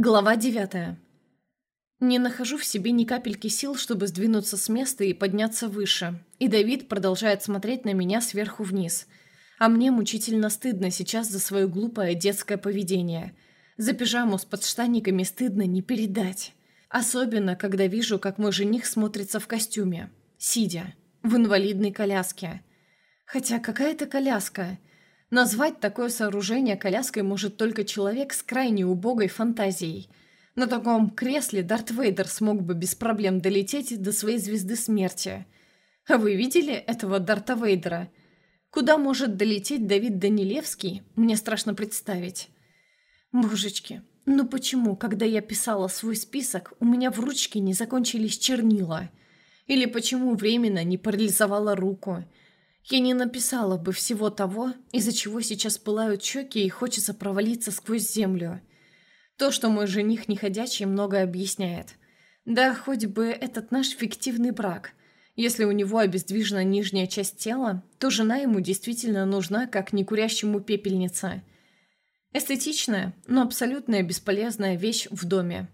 Глава девятая. Не нахожу в себе ни капельки сил, чтобы сдвинуться с места и подняться выше. И Давид продолжает смотреть на меня сверху вниз. А мне мучительно стыдно сейчас за свое глупое детское поведение. За пижаму с подштанниками стыдно не передать. Особенно, когда вижу, как мой жених смотрится в костюме. Сидя. В инвалидной коляске. Хотя какая это коляска? Назвать такое сооружение коляской может только человек с крайне убогой фантазией. На таком кресле Дарт Вейдер смог бы без проблем долететь до своей звезды смерти. А вы видели этого Дарта Вейдера? Куда может долететь Давид Данилевский, мне страшно представить. Божечки, ну почему, когда я писала свой список, у меня в ручке не закончились чернила? Или почему временно не парализовала руку? Я не написала бы всего того, из-за чего сейчас пылают щеки и хочется провалиться сквозь землю. То, что мой жених неходячий, многое объясняет. Да, хоть бы этот наш фиктивный брак. Если у него обездвижена нижняя часть тела, то жена ему действительно нужна, как некурящему пепельница. Эстетичная, но абсолютно бесполезная вещь в доме.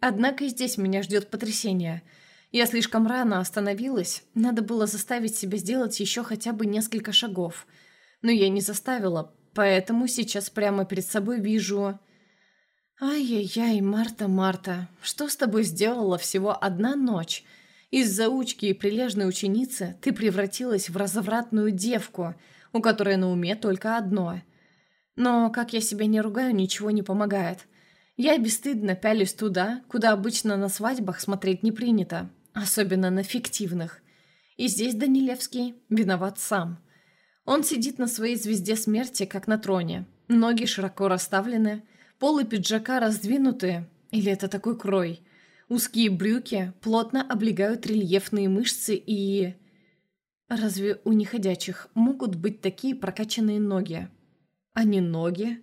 Однако и здесь меня ждет потрясение – я слишком рано остановилась, надо было заставить себя сделать еще хотя бы несколько шагов. Но я не заставила, поэтому сейчас прямо перед собой вижу... «Ай-яй-яй, Марта, Марта, что с тобой сделала всего одна ночь? Из заучки и прилежной ученицы ты превратилась в развратную девку, у которой на уме только одно. Но, как я себя не ругаю, ничего не помогает. Я бесстыдно пялюсь туда, куда обычно на свадьбах смотреть не принято, Особенно на фиктивных. И здесь Данилевский виноват сам. Он сидит на своей звезде смерти, как на троне. Ноги широко расставлены, полы пиджака раздвинуты. Или это такой крой? Узкие брюки плотно облегают рельефные мышцы и... Разве у неходячих могут быть такие прокачанные ноги? А не ноги?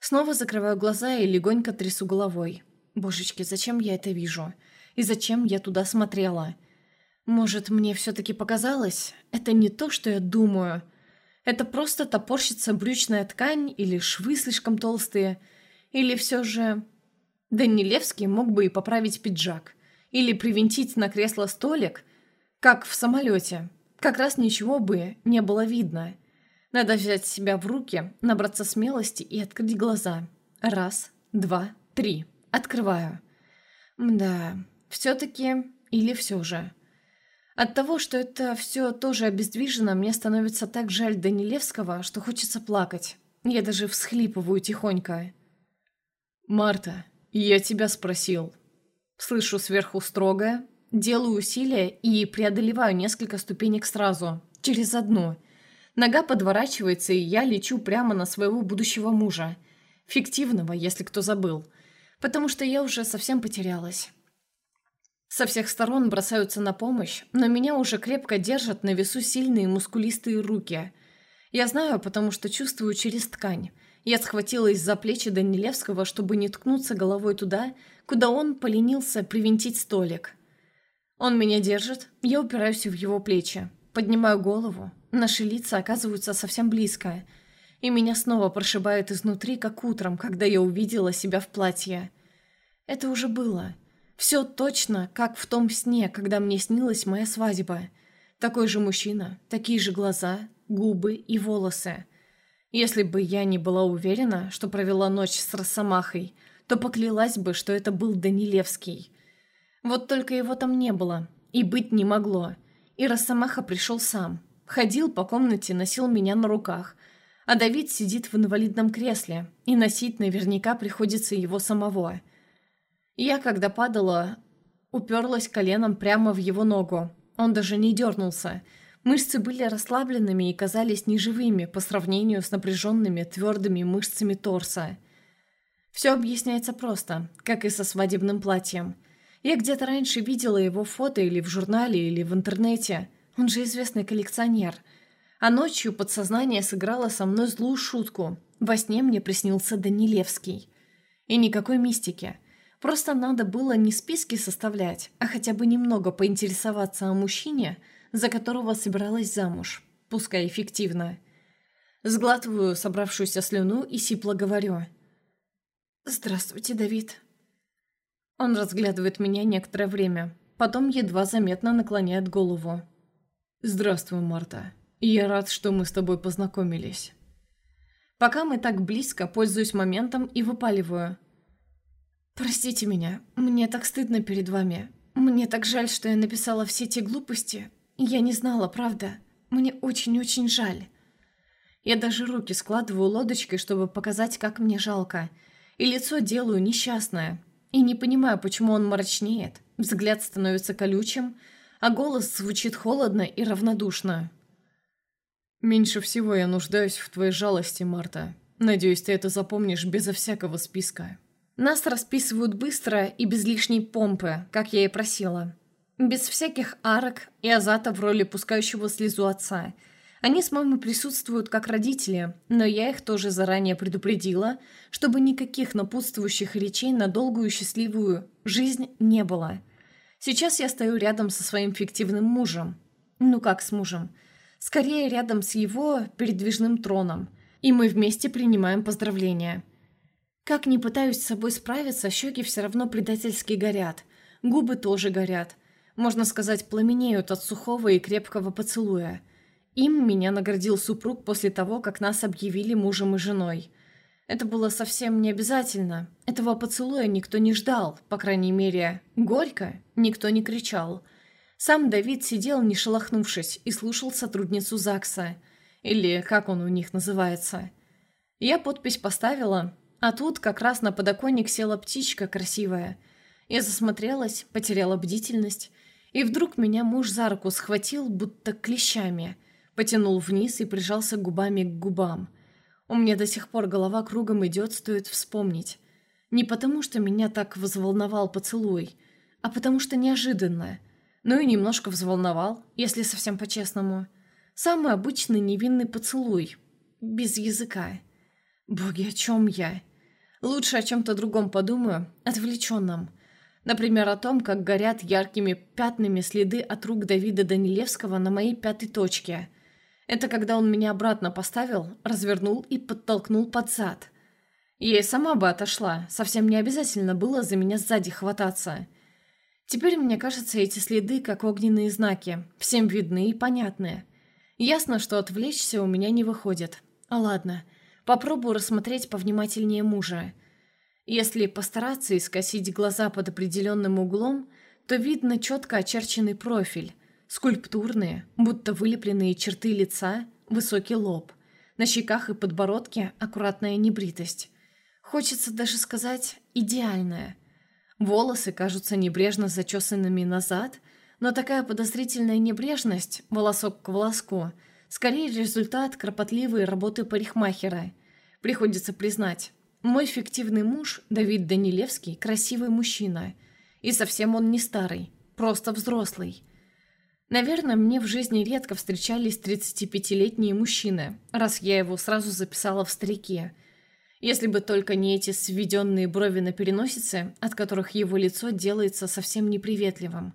Снова закрываю глаза и легонько трясу головой. Божечки, зачем я это вижу? И зачем я туда смотрела? Может, мне все-таки показалось? Это не то, что я думаю. Это просто топорщится брючная ткань или швы слишком толстые. Или все же... Данилевский мог бы и поправить пиджак. Или привинтить на кресло столик, как в самолете. Как раз ничего бы не было видно. Надо взять себя в руки, набраться смелости и открыть глаза. Раз, два, три. Открываю. Да, все-таки или все же? От того, что это все тоже обездвижено, мне становится так жаль Данилевского, что хочется плакать. Я даже всхлипываю тихонько. «Марта, я тебя спросил». Слышу сверху строгое, делаю усилия и преодолеваю несколько ступенек сразу, через одну. Нога подворачивается, и я лечу прямо на своего будущего мужа. Фиктивного, если кто забыл. Потому что я уже совсем потерялась. Со всех сторон бросаются на помощь, но меня уже крепко держат на весу сильные мускулистые руки. Я знаю, потому что чувствую через ткань. Я схватилась за плечи Данилевского, чтобы не ткнуться головой туда, куда он поленился привинтить столик. Он меня держит, я упираюсь в его плечи. Поднимаю голову, наши лица оказываются совсем близко, и меня снова прошибает изнутри, как утром, когда я увидела себя в платье. Это уже было. Все точно, как в том сне, когда мне снилась моя свадьба. Такой же мужчина, такие же глаза, губы и волосы. Если бы я не была уверена, что провела ночь с Росомахой, то поклялась бы, что это был Данилевский. Вот только его там не было, и быть не могло. И Росомаха пришел сам. Ходил по комнате, носил меня на руках. А Давид сидит в инвалидном кресле, и носить наверняка приходится его самого. Я, когда падала, уперлась коленом прямо в его ногу. Он даже не дернулся. Мышцы были расслабленными и казались неживыми по сравнению с напряженными твердыми мышцами торса. Все объясняется просто, как и со свадебным платьем. Я где-то раньше видела его фото или в журнале, или в интернете. Он же известный коллекционер. А ночью подсознание сыграло со мной злую шутку. Во сне мне приснился Данилевский. И никакой мистики – Просто надо было не списки составлять, а хотя бы немного поинтересоваться о мужчине, за которого собиралась замуж, пускай эффективно. Сглатываю собравшуюся слюну и сипло говорю. «Здравствуйте, Давид. Он разглядывает меня некоторое время, потом едва заметно наклоняет голову. «Здравствуй, Марта. Я рад, что мы с тобой познакомились». Пока мы так близко, пользуюсь моментом и выпаливаю. «Простите меня, мне так стыдно перед вами. Мне так жаль, что я написала все те глупости. Я не знала, правда. Мне очень-очень жаль». Я даже руки складываю лодочкой, чтобы показать, как мне жалко. И лицо делаю несчастное. И не понимаю, почему он мрачнеет. Взгляд становится колючим, а голос звучит холодно и равнодушно. «Меньше всего я нуждаюсь в твоей жалости, Марта. Надеюсь, ты это запомнишь безо всякого списка». Нас расписывают быстро и без лишней помпы, как я и просила. Без всяких арок и азата в роли пускающего слезу отца. Они с мамой присутствуют как родители, но я их тоже заранее предупредила, чтобы никаких напутствующих речей на долгую счастливую жизнь не было. Сейчас я стою рядом со своим фиктивным мужем. Ну как с мужем? скорее рядом с его передвижным троном, и мы вместе принимаем поздравления. Как ни пытаюсь с собой справиться, щеки все равно предательски горят, губы тоже горят, можно сказать, пламенеют от сухого и крепкого поцелуя. Им меня наградил супруг после того, как нас объявили мужем и женой. Это было совсем не обязательно. Этого поцелуя никто не ждал, по крайней мере, горько никто не кричал – сам Давид сидел, не шелохнувшись, и слушал сотрудницу ЗАГСа. Или как он у них называется. Я подпись поставила, а тут как раз на подоконник села птичка красивая. Я засмотрелась, потеряла бдительность, и вдруг меня муж за руку схватил, будто клещами, потянул вниз и прижался губами к губам. У меня до сих пор голова кругом идет, стоит вспомнить. Не потому, что меня так взволновал поцелуй, а потому что неожиданно – ну и немножко взволновал, если совсем по-честному. Самый обычный невинный поцелуй. Без языка. Боги, о чем я? Лучше о чем-то другом подумаю, отвлеченном. Например, о том, как горят яркими пятнами следы от рук Давида Данилевского на моей пятой точке. Это когда он меня обратно поставил, развернул и подтолкнул под зад. Я и сама бы отошла, совсем не обязательно было за меня сзади хвататься. Теперь мне кажется, эти следы как огненные знаки, всем видны и понятны. Ясно, что отвлечься у меня не выходит. А ладно, попробую рассмотреть повнимательнее мужа. Если постараться и скосить глаза под определенным углом, то видно четко очерченный профиль, скульптурные, будто вылепленные черты лица, высокий лоб. На щеках и подбородке аккуратная небритость. Хочется даже сказать «идеальная». Волосы кажутся небрежно зачесанными назад, но такая подозрительная небрежность, волосок к волоску, скорее результат кропотливой работы парикмахера. Приходится признать, мой фиктивный муж, Давид Данилевский, красивый мужчина. И совсем он не старый, просто взрослый. Наверное, мне в жизни редко встречались 35-летние мужчины, раз я его сразу записала в старике – если бы только не эти сведенные брови на переносице, от которых его лицо делается совсем неприветливым.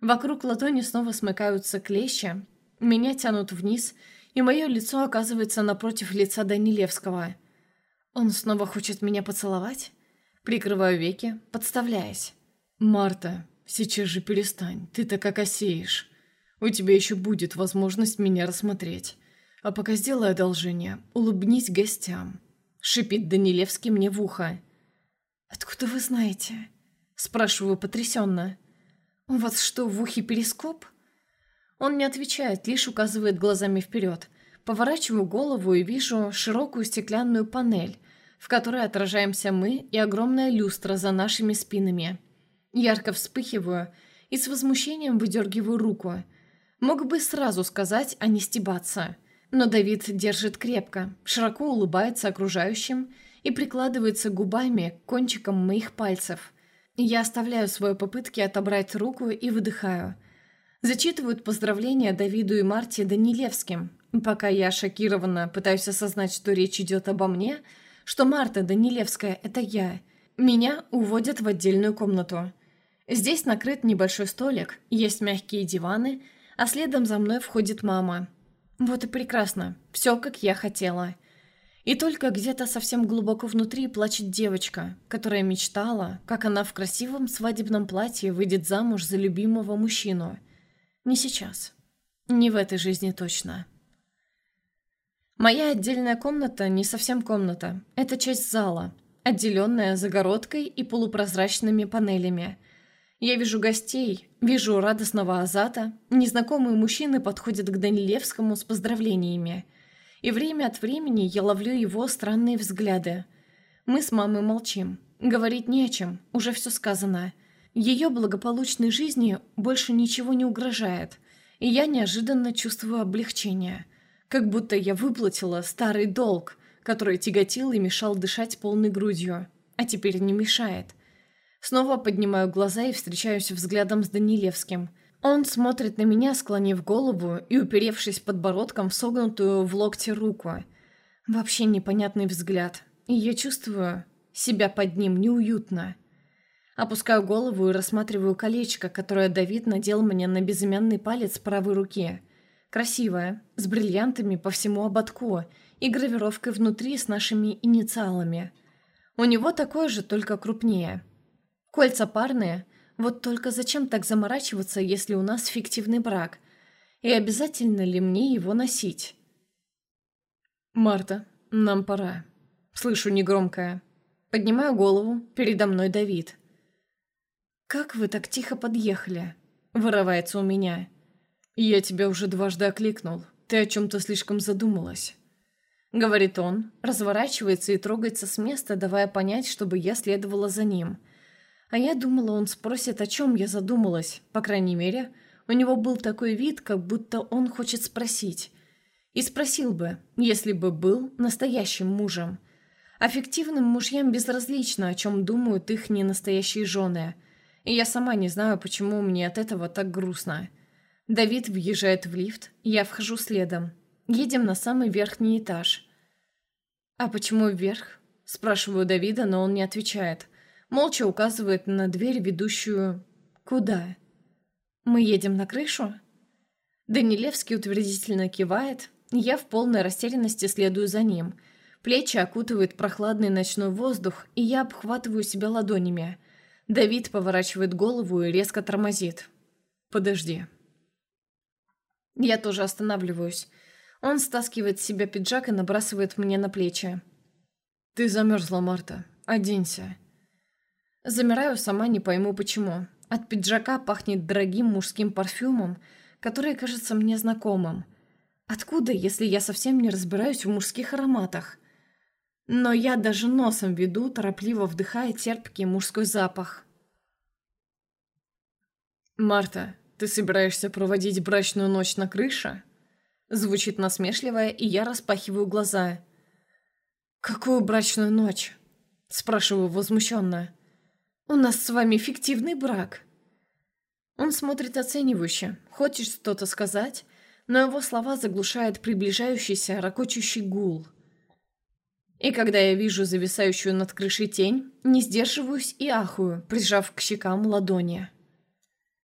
Вокруг ладони снова смыкаются клещи, меня тянут вниз, и мое лицо оказывается напротив лица Данилевского. Он снова хочет меня поцеловать? Прикрываю веки, подставляясь. «Марта, сейчас же перестань, ты так осеешь. У тебя еще будет возможность меня рассмотреть. А пока сделай одолжение, улыбнись гостям». — шипит Данилевский мне в ухо. «Откуда вы знаете?» — спрашиваю потрясенно. «У вас что, в ухе перископ?» Он не отвечает, лишь указывает глазами вперед. Поворачиваю голову и вижу широкую стеклянную панель, в которой отражаемся мы и огромная люстра за нашими спинами. Ярко вспыхиваю и с возмущением выдергиваю руку. Мог бы сразу сказать, а не стебаться — но Давид держит крепко, широко улыбается окружающим и прикладывается губами к кончикам моих пальцев. Я оставляю свои попытки отобрать руку и выдыхаю. Зачитывают поздравления Давиду и Марте Данилевским. Пока я шокированно пытаюсь осознать, что речь идет обо мне, что Марта Данилевская – это я. Меня уводят в отдельную комнату. Здесь накрыт небольшой столик, есть мягкие диваны, а следом за мной входит мама – вот и прекрасно. Все, как я хотела. И только где-то совсем глубоко внутри плачет девочка, которая мечтала, как она в красивом свадебном платье выйдет замуж за любимого мужчину. Не сейчас. Не в этой жизни точно. Моя отдельная комната не совсем комната. Это часть зала, отделенная загородкой и полупрозрачными панелями. Я вижу гостей, вижу радостного Азата. Незнакомые мужчины подходят к Данилевскому с поздравлениями – и время от времени я ловлю его странные взгляды. Мы с мамой молчим. Говорить не о чем, уже все сказано. Ее благополучной жизни больше ничего не угрожает, и я неожиданно чувствую облегчение. Как будто я выплатила старый долг, который тяготил и мешал дышать полной грудью, а теперь не мешает. Снова поднимаю глаза и встречаюсь взглядом с Данилевским – он смотрит на меня, склонив голову и уперевшись подбородком в согнутую в локте руку. Вообще непонятный взгляд. И я чувствую себя под ним неуютно. Опускаю голову и рассматриваю колечко, которое Давид надел мне на безымянный палец правой руки. Красивое, с бриллиантами по всему ободку и гравировкой внутри с нашими инициалами. У него такое же, только крупнее. Кольца парные – вот только зачем так заморачиваться, если у нас фиктивный брак? И обязательно ли мне его носить? «Марта, нам пора». Слышу негромкое. Поднимаю голову, передо мной Давид. «Как вы так тихо подъехали?» Вырывается у меня. «Я тебя уже дважды окликнул. Ты о чем-то слишком задумалась». Говорит он, разворачивается и трогается с места, давая понять, чтобы я следовала за ним – а я думала, он спросит, о чем я задумалась. По крайней мере, у него был такой вид, как будто он хочет спросить. И спросил бы, если бы был настоящим мужем. Аффективным мужьям безразлично, о чем думают их ненастоящие жены. И я сама не знаю, почему мне от этого так грустно. Давид въезжает в лифт, я вхожу следом. Едем на самый верхний этаж. «А почему вверх?» Спрашиваю Давида, но он не отвечает – молча указывает на дверь, ведущую... Куда? Мы едем на крышу? Данилевский утвердительно кивает, я в полной растерянности следую за ним. Плечи окутывает прохладный ночной воздух, и я обхватываю себя ладонями. Давид поворачивает голову и резко тормозит. «Подожди». Я тоже останавливаюсь. Он стаскивает с себя пиджак и набрасывает мне на плечи. «Ты замерзла, Марта. Оденься». Замираю, сама не пойму почему. От пиджака пахнет дорогим мужским парфюмом, который кажется мне знакомым. Откуда, если я совсем не разбираюсь в мужских ароматах? Но я даже носом веду, торопливо вдыхая терпкий мужской запах. «Марта, ты собираешься проводить брачную ночь на крыше?» Звучит насмешливо, и я распахиваю глаза. «Какую брачную ночь?» Спрашиваю возмущенно. У нас с вами фиктивный брак». Он смотрит оценивающе, хочет что-то сказать, но его слова заглушает приближающийся ракочущий гул. И когда я вижу зависающую над крышей тень, не сдерживаюсь и ахую, прижав к щекам ладони.